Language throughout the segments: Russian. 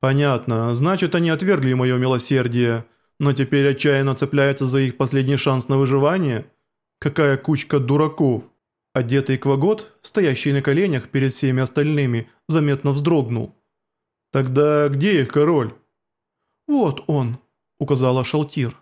«Понятно, значит, они отвергли мое милосердие, но теперь отчаянно цепляются за их последний шанс на выживание? Какая кучка дураков!» Одетый квагот, стоящий на коленях перед всеми остальными, заметно вздрогнул. «Тогда где их король?» «Вот он», — указала Шалтир.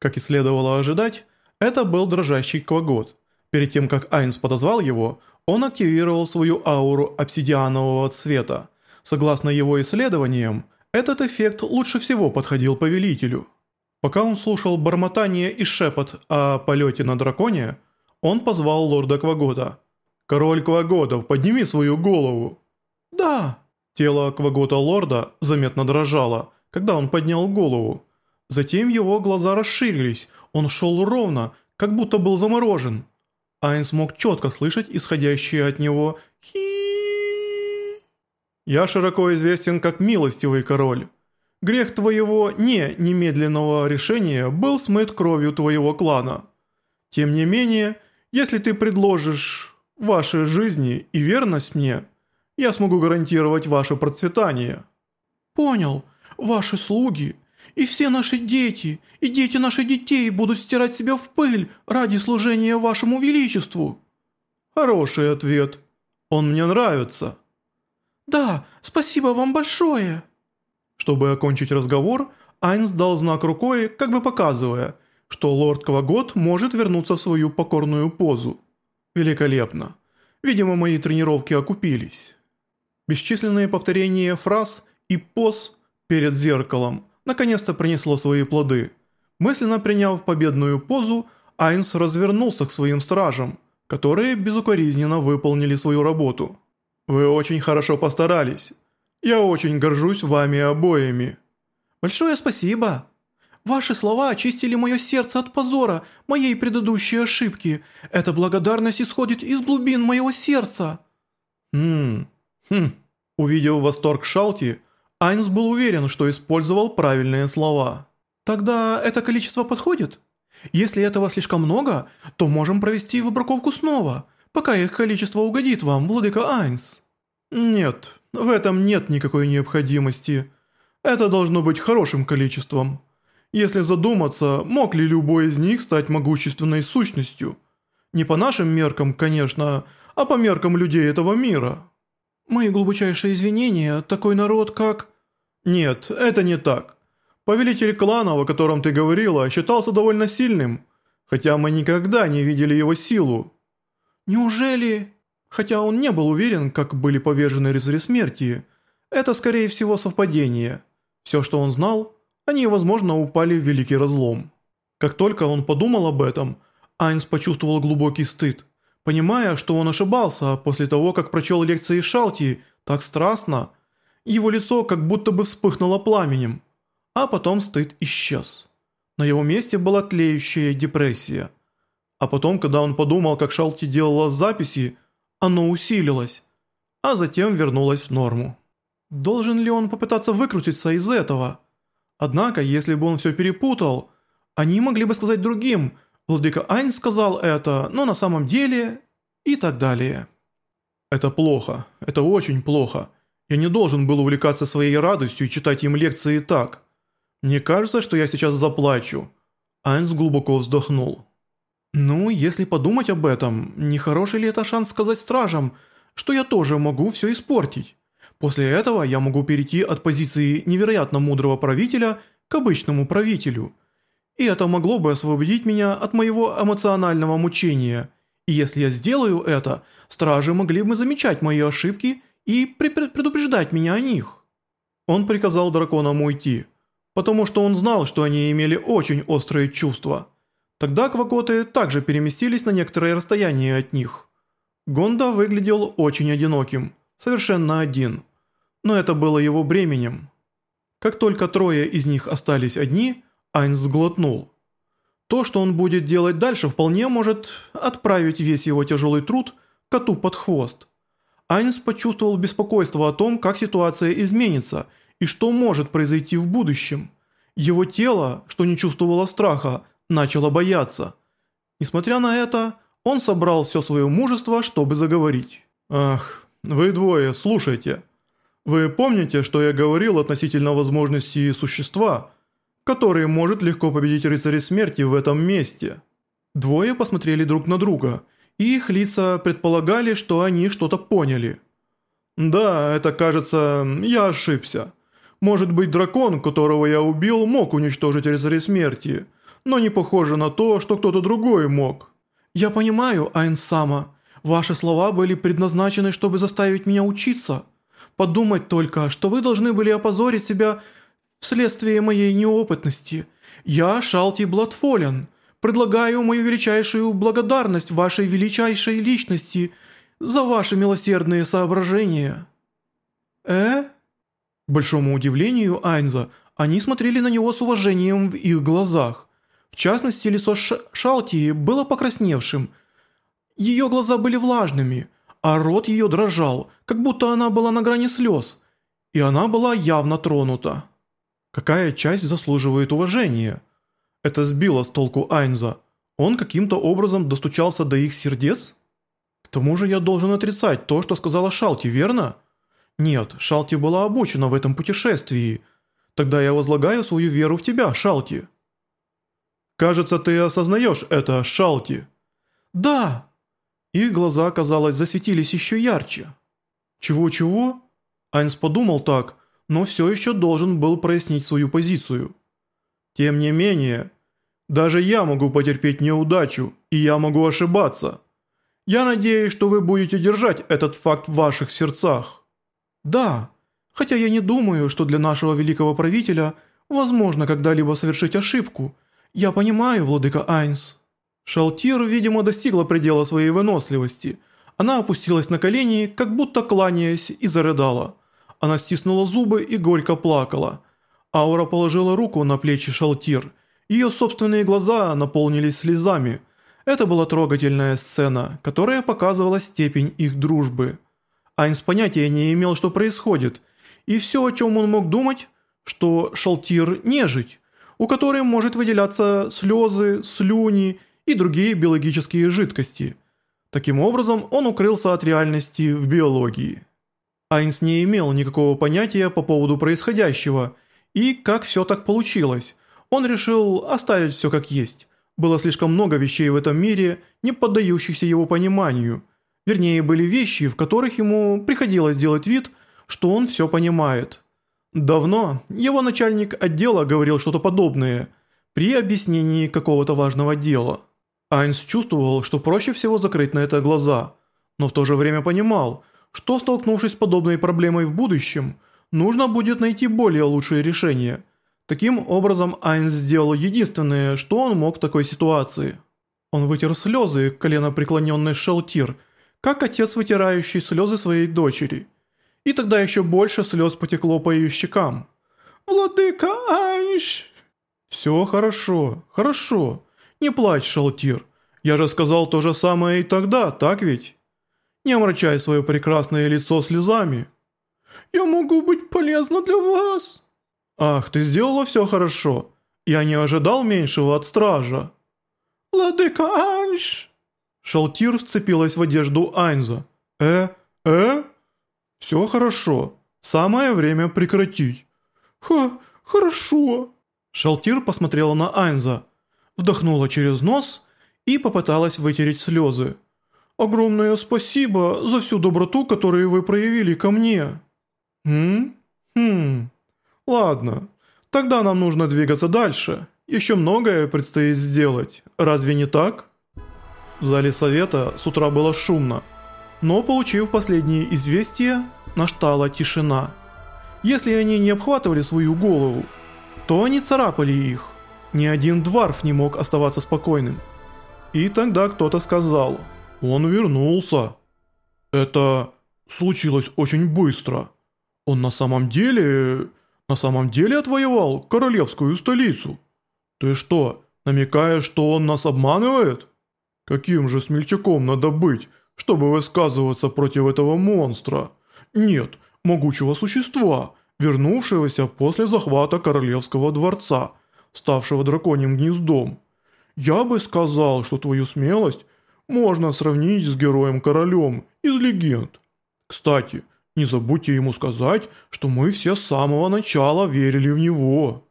Как и следовало ожидать, это был дрожащий квагот. Перед тем, как Айнс подозвал его, он активировал свою ауру обсидианового цвета. Согласно его исследованиям, этот эффект лучше всего подходил повелителю. Пока он слушал бормотание и шепот о полете на драконе, он позвал лорда Квагота. «Король Кваготов, подними свою голову!» «Да!» Тело Квагота лорда заметно дрожало, когда он поднял голову. Затем его глаза расширились, он шел ровно, как будто был заморожен. Айн смог четко слышать исходящие от него хи «Я широко известен как милостивый король. Грех твоего не немедленного решения был смыт кровью твоего клана. Тем не менее, если ты предложишь ваши жизни и верность мне, я смогу гарантировать ваше процветание». «Понял. Ваши слуги и все наши дети, и дети наших детей будут стирать себя в пыль ради служения вашему величеству». «Хороший ответ. Он мне нравится». «Да, спасибо вам большое». Чтобы окончить разговор, Айнс дал знак рукой, как бы показывая, что лорд Квагот может вернуться в свою покорную позу. Великолепно. Видимо, мои тренировки окупились. Бесчисленные повторения фраз и поз перед зеркалом – наконец-то принесло свои плоды. Мысленно приняв победную позу, Айнс развернулся к своим стражам, которые безукоризненно выполнили свою работу. «Вы очень хорошо постарались. Я очень горжусь вами обоими». «Большое спасибо. Ваши слова очистили мое сердце от позора, моей предыдущей ошибки. Эта благодарность исходит из глубин моего сердца». «Хм, хм». Увидев восторг Шалти, Айнс был уверен, что использовал правильные слова. «Тогда это количество подходит? Если этого слишком много, то можем провести выбраковку снова, пока их количество угодит вам, владыка Айнс». «Нет, в этом нет никакой необходимости. Это должно быть хорошим количеством. Если задуматься, мог ли любой из них стать могущественной сущностью? Не по нашим меркам, конечно, а по меркам людей этого мира». «Мои глубочайшие извинения, такой народ как...» «Нет, это не так. Повелитель клана, о котором ты говорила, считался довольно сильным, хотя мы никогда не видели его силу». «Неужели...» Хотя он не был уверен, как были повержены рыцари смерти, это скорее всего совпадение. Все, что он знал, они, возможно, упали в великий разлом. Как только он подумал об этом, Айнс почувствовал глубокий стыд, понимая, что он ошибался после того, как прочел лекции Шалти так страстно, его лицо как будто бы вспыхнуло пламенем, а потом стыд исчез. На его месте была тлеющая депрессия. А потом, когда он подумал, как Шалти делала записи, оно усилилось, а затем вернулось в норму. Должен ли он попытаться выкрутиться из этого? Однако, если бы он все перепутал, они могли бы сказать другим, владыка Айн сказал это, но на самом деле... и так далее. Это плохо, это очень плохо. Я не должен был увлекаться своей радостью и читать им лекции так. Мне кажется, что я сейчас заплачу». Айнс глубоко вздохнул. «Ну, если подумать об этом, не хороший ли это шанс сказать стражам, что я тоже могу все испортить? После этого я могу перейти от позиции невероятно мудрого правителя к обычному правителю. И это могло бы освободить меня от моего эмоционального мучения. И если я сделаю это, стражи могли бы замечать мои ошибки и предупреждать меня о них». Он приказал драконам уйти, потому что он знал, что они имели очень острые чувства. Тогда квакоты также переместились на некоторое расстояние от них. Гонда выглядел очень одиноким, совершенно один. Но это было его бременем. Как только трое из них остались одни, Айнс сглотнул. То, что он будет делать дальше, вполне может отправить весь его тяжелый труд коту под хвост. Айнс почувствовал беспокойство о том, как ситуация изменится и что может произойти в будущем. Его тело, что не чувствовало страха, начало бояться. Несмотря на это, он собрал все свое мужество, чтобы заговорить. «Ах, вы двое, слушайте. Вы помните, что я говорил относительно возможности существа, который может легко победить рыцаря смерти в этом месте? Двое посмотрели друг на друга, и их лица предполагали, что они что-то поняли. Да, это кажется, я ошибся. Может быть, дракон, которого я убил, мог уничтожить рыцаря смерти, но не похоже на то, что кто-то другой мог. Я понимаю, Айнсама, ваши слова были предназначены, чтобы заставить меня учиться. Подумать только, что вы должны были опозорить себя вследствие моей неопытности. Я Шалти Бладфолен. Предлагаю мою величайшую благодарность вашей величайшей личности за ваши милосердные соображения». «Э?» К большому удивлению Айнза, они смотрели на него с уважением в их глазах. В частности, лицо Ш Шалтии было покрасневшим. Ее глаза были влажными, а рот ее дрожал, как будто она была на грани слез. И она была явно тронута. Какая часть заслуживает уважения? Это сбило с толку Айнза. Он каким-то образом достучался до их сердец? К тому же я должен отрицать то, что сказала Шалти, верно? Нет, Шалти была обучена в этом путешествии. Тогда я возлагаю свою веру в тебя, Шалти. Кажется, ты осознаешь это, Шалти. Да. Их глаза, казалось, засветились еще ярче. Чего-чего? Айнс подумал так, но все еще должен был прояснить свою позицию. Тем не менее, даже я могу потерпеть неудачу, и я могу ошибаться. Я надеюсь, что вы будете держать этот факт в ваших сердцах. «Да, хотя я не думаю, что для нашего великого правителя возможно когда-либо совершить ошибку. Я понимаю, владыка Айнс». Шалтир, видимо, достигла предела своей выносливости. Она опустилась на колени, как будто кланяясь, и зарыдала. Она стиснула зубы и горько плакала. Аура положила руку на плечи Шалтир. Ее собственные глаза наполнились слезами. Это была трогательная сцена, которая показывала степень их дружбы. Айнс понятия не имел, что происходит, и все, о чем он мог думать, что Шалтир – нежить, у которой может выделяться слезы, слюни и другие биологические жидкости. Таким образом, он укрылся от реальности в биологии. Айнс не имел никакого понятия по поводу происходящего и как все так получилось. Он решил оставить все как есть. Было слишком много вещей в этом мире, не поддающихся его пониманию – Вернее, были вещи, в которых ему приходилось делать вид, что он все понимает. Давно его начальник отдела говорил что-то подобное при объяснении какого-то важного дела. Айнс чувствовал, что проще всего закрыть на это глаза, но в то же время понимал, что столкнувшись с подобной проблемой в будущем, нужно будет найти более лучшее решение. Таким образом, Айнс сделал единственное, что он мог в такой ситуации. Он вытер слезы, колено преклоненный шелтир – как отец, вытирающий слезы своей дочери. И тогда еще больше слез потекло по ее щекам. «Владыка Анш!» «Все хорошо, хорошо. Не плачь, Шалтир. Я же сказал то же самое и тогда, так ведь? Не омрачай свое прекрасное лицо слезами». «Я могу быть полезна для вас». «Ах, ты сделала все хорошо. Я не ожидал меньшего от стража». «Владыка Анш!» Шалтир вцепилась в одежду Айнза. «Э? Э? Все хорошо. Самое время прекратить». «Ха, хорошо». Шалтир посмотрела на Айнза, вдохнула через нос и попыталась вытереть слезы. «Огромное спасибо за всю доброту, которую вы проявили ко мне». «Хм? Хм. Ладно. Тогда нам нужно двигаться дальше. Еще многое предстоит сделать. Разве не так?» В зале совета с утра было шумно, но получив последние известия, наштала тишина. Если они не обхватывали свою голову, то они царапали их. Ни один дворф не мог оставаться спокойным. И тогда кто-то сказал «Он вернулся». Это случилось очень быстро. Он на самом деле... на самом деле отвоевал королевскую столицу. Ты что, намекаешь, что он нас обманывает?» Каким же смельчаком надо быть, чтобы высказываться против этого монстра? Нет, могучего существа, вернувшегося после захвата королевского дворца, ставшего драконьим гнездом. Я бы сказал, что твою смелость можно сравнить с героем-королем из легенд. Кстати, Не забудьте ему сказать, что мы все с самого начала верили в него».